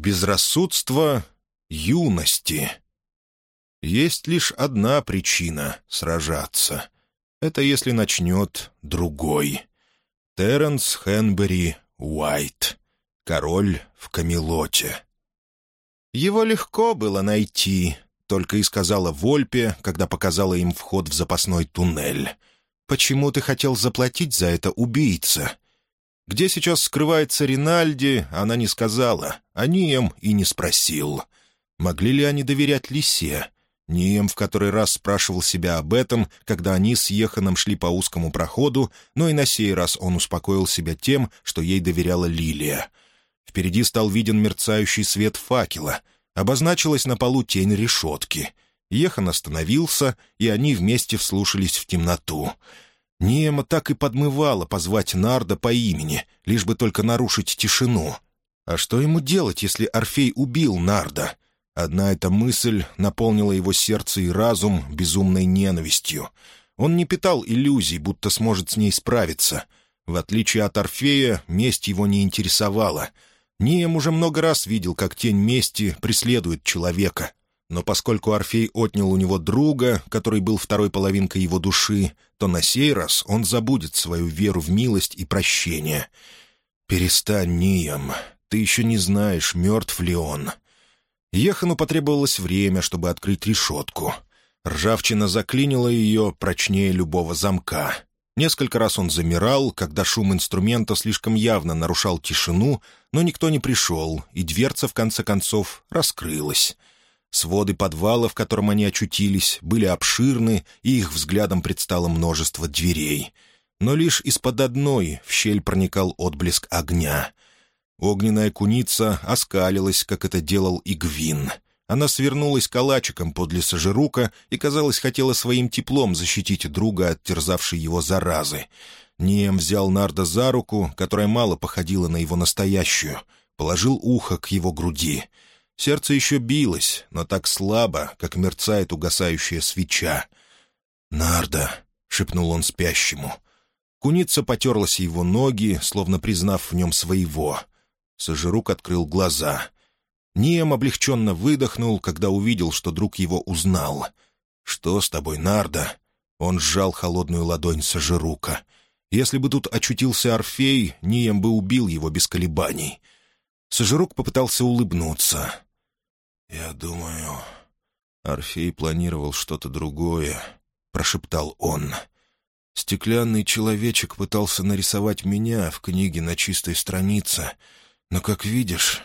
Безрассудство юности. Есть лишь одна причина сражаться. Это если начнет другой. Терренс Хенбери Уайт. Король в Камелоте. Его легко было найти, только и сказала Вольпе, когда показала им вход в запасной туннель. «Почему ты хотел заплатить за это убийца?» Где сейчас скрывается Ринальди, она не сказала, а Нием и не спросил. Могли ли они доверять Лисе? Нием в который раз спрашивал себя об этом, когда они с Еханом шли по узкому проходу, но и на сей раз он успокоил себя тем, что ей доверяла Лилия. Впереди стал виден мерцающий свет факела. Обозначилась на полу тень решетки. Ехан остановился, и они вместе вслушались в темноту — Ниема так и подмывала позвать Нарда по имени, лишь бы только нарушить тишину. А что ему делать, если Орфей убил Нарда? Одна эта мысль наполнила его сердце и разум безумной ненавистью. Он не питал иллюзий, будто сможет с ней справиться. В отличие от Орфея, месть его не интересовала. Нием уже много раз видел, как тень мести преследует человека, но поскольку Орфей отнял у него друга, который был второй половинкой его души, то на сей раз он забудет свою веру в милость и прощение. «Перестань, Ниям, ты еще не знаешь, мертв ли он». Ехану потребовалось время, чтобы открыть решетку. Ржавчина заклинила ее прочнее любого замка. Несколько раз он замирал, когда шум инструмента слишком явно нарушал тишину, но никто не пришел, и дверца, в конце концов, раскрылась — Своды подвала, в котором они очутились, были обширны, и их взглядом предстало множество дверей. Но лишь из-под одной в щель проникал отблеск огня. Огненная куница оскалилась, как это делал Игвин. Она свернулась калачиком подле Сажирука и, казалось, хотела своим теплом защитить друга от терзавшей его заразы. Нием взял Нарда за руку, которая мало походила на его настоящую, положил ухо к его груди — Сердце еще билось, но так слабо, как мерцает угасающая свеча. «Нарда!» — шепнул он спящему. Куница потерлась его ноги, словно признав в нем своего. Сожирук открыл глаза. Нием облегченно выдохнул, когда увидел, что друг его узнал. «Что с тобой, Нарда?» Он сжал холодную ладонь Сожирука. Если бы тут очутился Орфей, Нием бы убил его без колебаний. Сожирук попытался улыбнуться. «Я думаю, Орфей планировал что-то другое», — прошептал он. «Стеклянный человечек пытался нарисовать меня в книге на чистой странице, но, как видишь,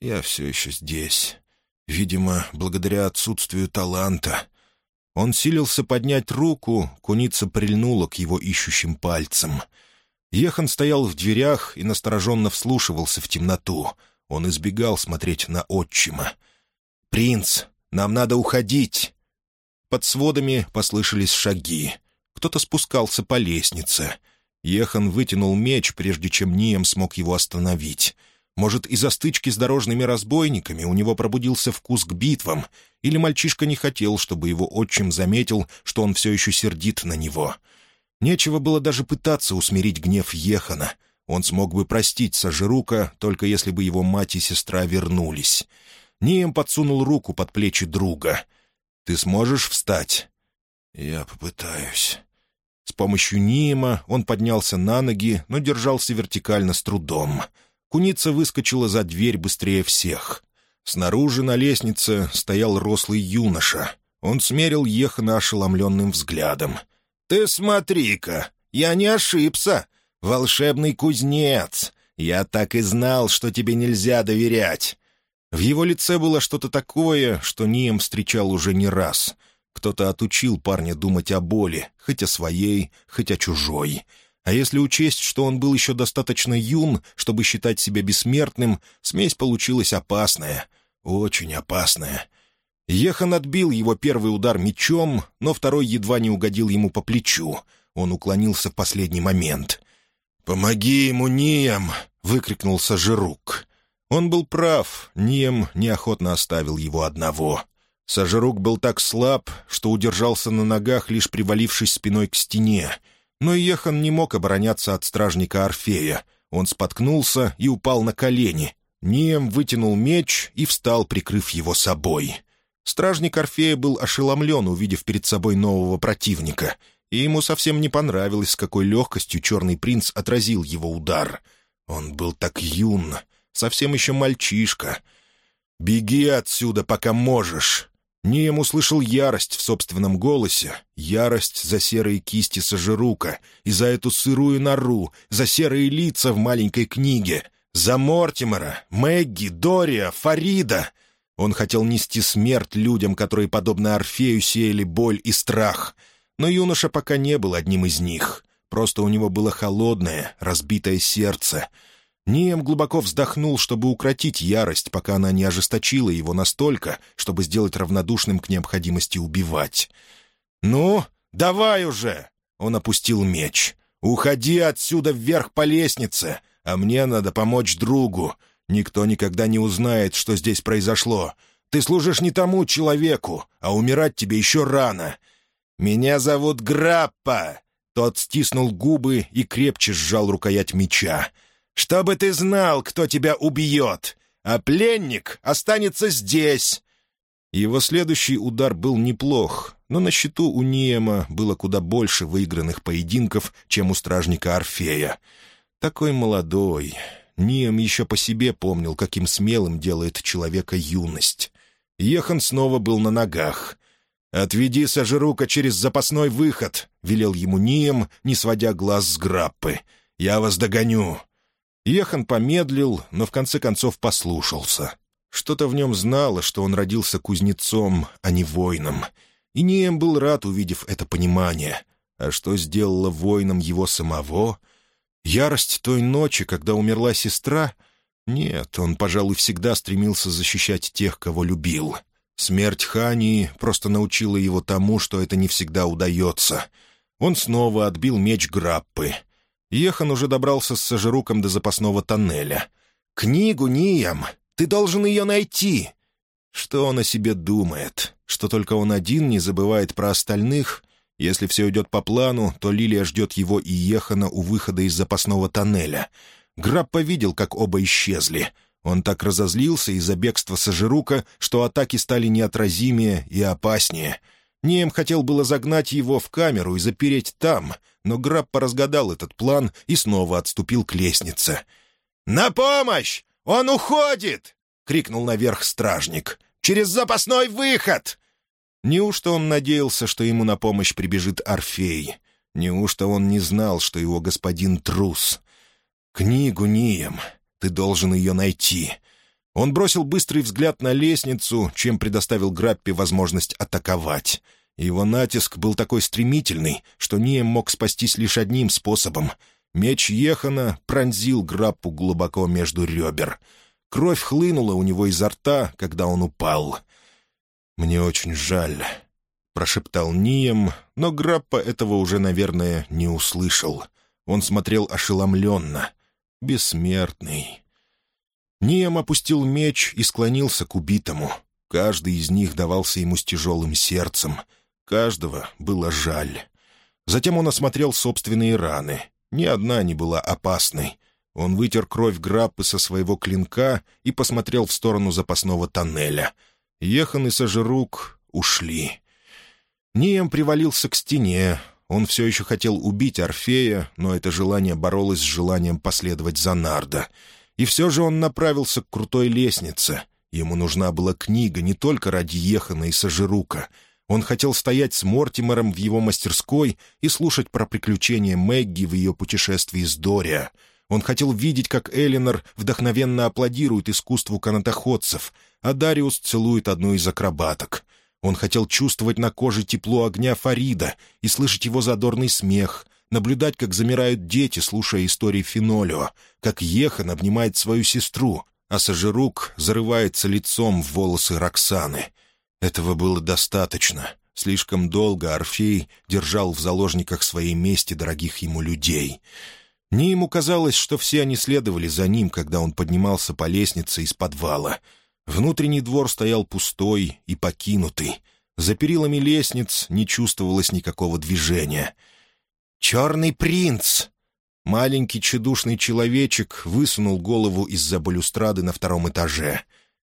я все еще здесь. Видимо, благодаря отсутствию таланта». Он силился поднять руку, куница прильнула к его ищущим пальцам. Ехан стоял в дверях и настороженно вслушивался в темноту. Он избегал смотреть на отчима. «Принц, нам надо уходить!» Под сводами послышались шаги. Кто-то спускался по лестнице. Ехан вытянул меч, прежде чем Нием смог его остановить. Может, из-за стычки с дорожными разбойниками у него пробудился вкус к битвам, или мальчишка не хотел, чтобы его отчим заметил, что он все еще сердит на него. Нечего было даже пытаться усмирить гнев Ехана. Он смог бы простить Сажирука, только если бы его мать и сестра вернулись. Нием подсунул руку под плечи друга. «Ты сможешь встать?» «Я попытаюсь». С помощью Ниема он поднялся на ноги, но держался вертикально с трудом. Куница выскочила за дверь быстрее всех. Снаружи на лестнице стоял рослый юноша. Он смерил Ехана ошеломленным взглядом. «Ты смотри-ка, я не ошибся. Волшебный кузнец. Я так и знал, что тебе нельзя доверять. В его лице было что-то такое, что Нием встречал уже не раз. Кто-то отучил парня думать о боли, хоть о своей, хоть о чужой. А если учесть, что он был еще достаточно юн, чтобы считать себя бессмертным, смесь получилась опасная. Очень опасная. Ехан отбил его первый удар мечом, но второй едва не угодил ему по плечу. Он уклонился в последний момент. «Помоги ему, Нием!» — выкрикнул Сажирук. Он был прав, Нием неохотно оставил его одного. Сажерук был так слаб, что удержался на ногах, лишь привалившись спиной к стене. Но Ехан не мог обороняться от стражника Орфея. Он споткнулся и упал на колени. Нием вытянул меч и встал, прикрыв его собой. Стражник Орфея был ошеломлен, увидев перед собой нового противника, и ему совсем не понравилось, с какой легкостью черный принц отразил его удар. Он был так юн, совсем еще мальчишка. «Беги отсюда, пока можешь!» Нием услышал ярость в собственном голосе, ярость за серые кисти Сажирука и за эту сырую нору, за серые лица в маленькой книге, за Мортимера, Мэгги, Дория, Фарида. Он хотел нести смерть людям, которые, подобно Орфею, сеяли боль и страх. Но юноша пока не был одним из них. Просто у него было холодное, разбитое сердце — Нием глубоко вздохнул, чтобы укротить ярость, пока она не ожесточила его настолько, чтобы сделать равнодушным к необходимости убивать. «Ну, давай уже!» — он опустил меч. «Уходи отсюда вверх по лестнице, а мне надо помочь другу. Никто никогда не узнает, что здесь произошло. Ты служишь не тому человеку, а умирать тебе еще рано. Меня зовут Граппа!» Тот стиснул губы и крепче сжал рукоять меча чтобы ты знал, кто тебя убьет, а пленник останется здесь». Его следующий удар был неплох, но на счету у Ниема было куда больше выигранных поединков, чем у стражника Орфея. Такой молодой. Нием еще по себе помнил, каким смелым делает человека юность. Ехан снова был на ногах. «Отведи Сажирука через запасной выход», — велел ему Нием, не сводя глаз с граппы. «Я вас догоню». Ехан помедлил, но в конце концов послушался. Что-то в нем знало, что он родился кузнецом, а не воином. И Нием был рад, увидев это понимание. А что сделало воином его самого? Ярость той ночи, когда умерла сестра? Нет, он, пожалуй, всегда стремился защищать тех, кого любил. Смерть Хании просто научила его тому, что это не всегда удается. Он снова отбил меч Граппы — Ехан уже добрался с Сажируком до запасного тоннеля. «Книгу, Ниям! Ты должен ее найти!» Что он о себе думает? Что только он один не забывает про остальных? Если все идет по плану, то Лилия ждет его и Ехана у выхода из запасного тоннеля. Граппа видел, как оба исчезли. Он так разозлился из-за бегства Сажирука, что атаки стали неотразимее и опаснее — Нием хотел было загнать его в камеру и запереть там, но Граппа разгадал этот план и снова отступил к лестнице. «На помощь! Он уходит!» — крикнул наверх стражник. «Через запасной выход!» Неужто он надеялся, что ему на помощь прибежит Орфей? Неужто он не знал, что его господин трус? «Книгу, Нием, ты должен ее найти. Он бросил быстрый взгляд на лестницу, чем предоставил Граппе возможность атаковать. Его натиск был такой стремительный, что Нием мог спастись лишь одним способом. Меч Ехана пронзил Граппу глубоко между ребер. Кровь хлынула у него изо рта, когда он упал. «Мне очень жаль», — прошептал Нием, но Граппа этого уже, наверное, не услышал. Он смотрел ошеломленно. «Бессмертный». Нием опустил меч и склонился к убитому. Каждый из них давался ему с тяжелым сердцем. Каждого было жаль. Затем он осмотрел собственные раны. Ни одна не была опасной. Он вытер кровь Граппы со своего клинка и посмотрел в сторону запасного тоннеля. Ехан и Сажирук ушли. Нием привалился к стене. Он все еще хотел убить Орфея, но это желание боролось с желанием последовать за Нардо — и все же он направился к крутой лестнице. Ему нужна была книга не только ради Ехана и Сажирука. Он хотел стоять с Мортимером в его мастерской и слушать про приключения Мэгги в ее путешествии с Дориа. Он хотел видеть, как Элинор вдохновенно аплодирует искусству канатоходцев, а Дариус целует одну из акробаток. Он хотел чувствовать на коже тепло огня Фарида и слышать его задорный смех, наблюдать, как замирают дети, слушая истории Фенолио, как Ехан обнимает свою сестру, а Сажирук зарывается лицом в волосы Роксаны. Этого было достаточно. Слишком долго Орфей держал в заложниках своей мести дорогих ему людей. Не ему казалось, что все они следовали за ним, когда он поднимался по лестнице из подвала. Внутренний двор стоял пустой и покинутый. За перилами лестниц не чувствовалось никакого движения — «Черный принц!» Маленький чедушный человечек высунул голову из-за балюстрады на втором этаже.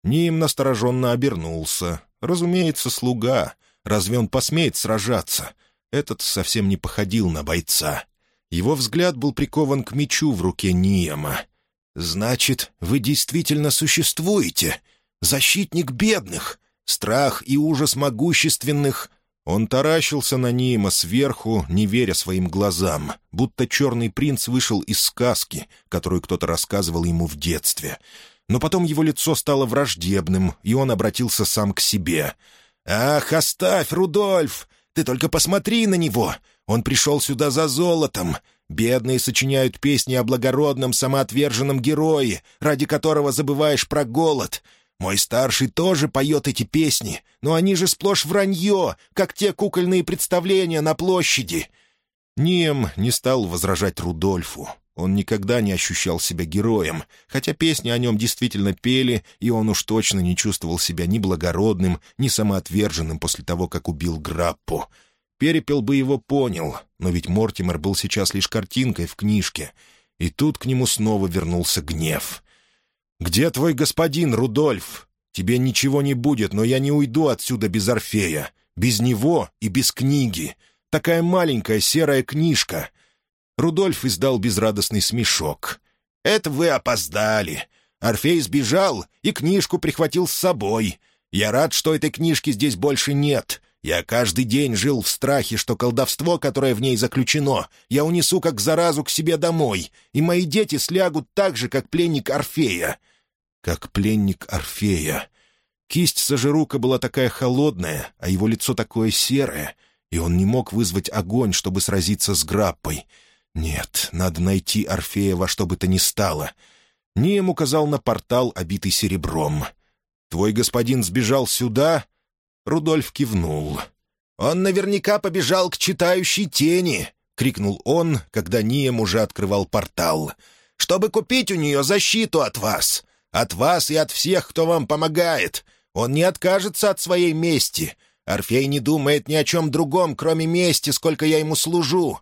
Ним настороженно обернулся. Разумеется, слуга. Разве он посмеет сражаться? Этот совсем не походил на бойца. Его взгляд был прикован к мечу в руке Ниема. «Значит, вы действительно существуете? Защитник бедных? Страх и ужас могущественных?» Он таращился на Ниема сверху, не веря своим глазам, будто черный принц вышел из сказки, которую кто-то рассказывал ему в детстве. Но потом его лицо стало враждебным, и он обратился сам к себе. «Ах, оставь, Рудольф! Ты только посмотри на него! Он пришел сюда за золотом! Бедные сочиняют песни о благородном, самоотверженном герое, ради которого забываешь про голод!» Мой старший тоже поет эти песни, но они же сплошь вранье, как те кукольные представления на площади». Нием не стал возражать Рудольфу. Он никогда не ощущал себя героем, хотя песни о нем действительно пели, и он уж точно не чувствовал себя ни благородным, ни самоотверженным после того, как убил Граппу. Перепел бы его понял, но ведь Мортимер был сейчас лишь картинкой в книжке. И тут к нему снова вернулся гнев. «Где твой господин, Рудольф? Тебе ничего не будет, но я не уйду отсюда без Орфея. Без него и без книги. Такая маленькая серая книжка». Рудольф издал безрадостный смешок. «Это вы опоздали. Орфей сбежал и книжку прихватил с собой. Я рад, что этой книжки здесь больше нет. Я каждый день жил в страхе, что колдовство, которое в ней заключено, я унесу как заразу к себе домой, и мои дети слягут так же, как пленник Орфея как пленник Орфея. Кисть Сажирука была такая холодная, а его лицо такое серое, и он не мог вызвать огонь, чтобы сразиться с Граппой. Нет, надо найти Орфея во что бы то ни стало. Нием указал на портал, обитый серебром. «Твой господин сбежал сюда?» Рудольф кивнул. «Он наверняка побежал к читающей тени!» — крикнул он, когда Нием уже открывал портал. «Чтобы купить у нее защиту от вас! От вас и от всех, кто вам помогает. Он не откажется от своей мести. Орфей не думает ни о чем другом, кроме мести, сколько я ему служу».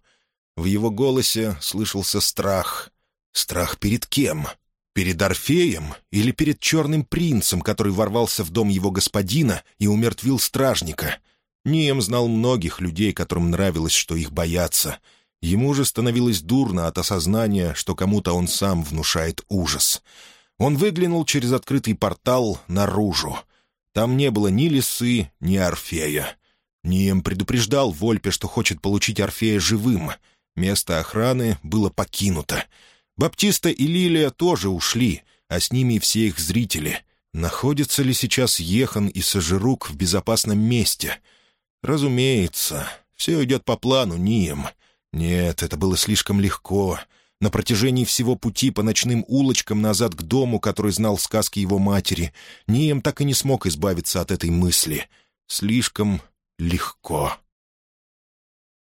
В его голосе слышался страх. Страх перед кем? Перед Орфеем или перед черным принцем, который ворвался в дом его господина и умертвил стражника? Нием знал многих людей, которым нравилось, что их боятся. Ему же становилось дурно от осознания, что кому-то он сам внушает ужас. Он выглянул через открытый портал наружу. Там не было ни лисы, ни Орфея. Нием предупреждал Вольпе, что хочет получить Орфея живым. Место охраны было покинуто. Баптиста и Лилия тоже ушли, а с ними и все их зрители. Находится ли сейчас Ехан и Сажирук в безопасном месте? Разумеется, все идет по плану Нием. Нет, это было слишком легко. На протяжении всего пути по ночным улочкам назад к дому, который знал сказки его матери, Нием так и не смог избавиться от этой мысли. Слишком легко.